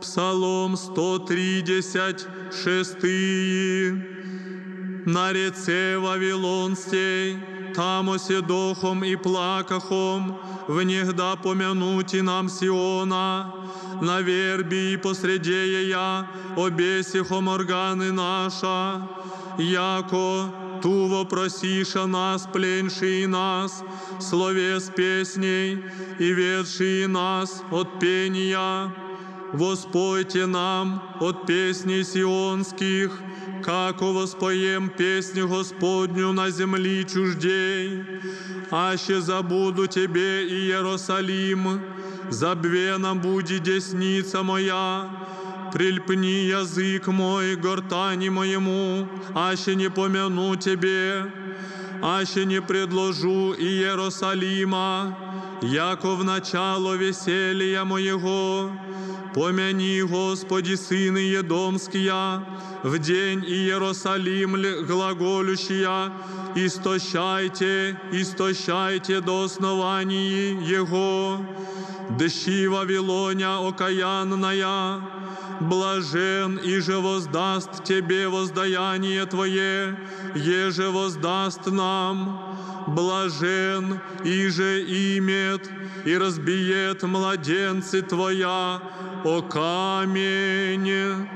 Псалом 136. На реце Вавилонстей, там оседохом и плакахом, внегда помянути нам Сиона, на верби и посреди я, обесихом органы наша, яко туво просиша нас, пленши нас, словес песней и ведши нас от пения. Воспойте нам от песней сионских, како воспоем песню Господню на земли чуждей. Аще забуду Тебе и Иерусалим, забвена буди десница моя, прильпни язык мой гортани моему, аще не помяну Тебе, аще не предложу Иерусалима, яко в начало веселья моего, Помяни, Господи, сыны Едомския, в день Иерусалим ли- глаголющия, истощайте, истощайте до основания Его, дщи Вавилоня окаянная, блажен, и же воздаст Тебе воздаяние Твое, еже воздаст нам, блажен, и же имет, и разбиет младенцы Твоя, о камень.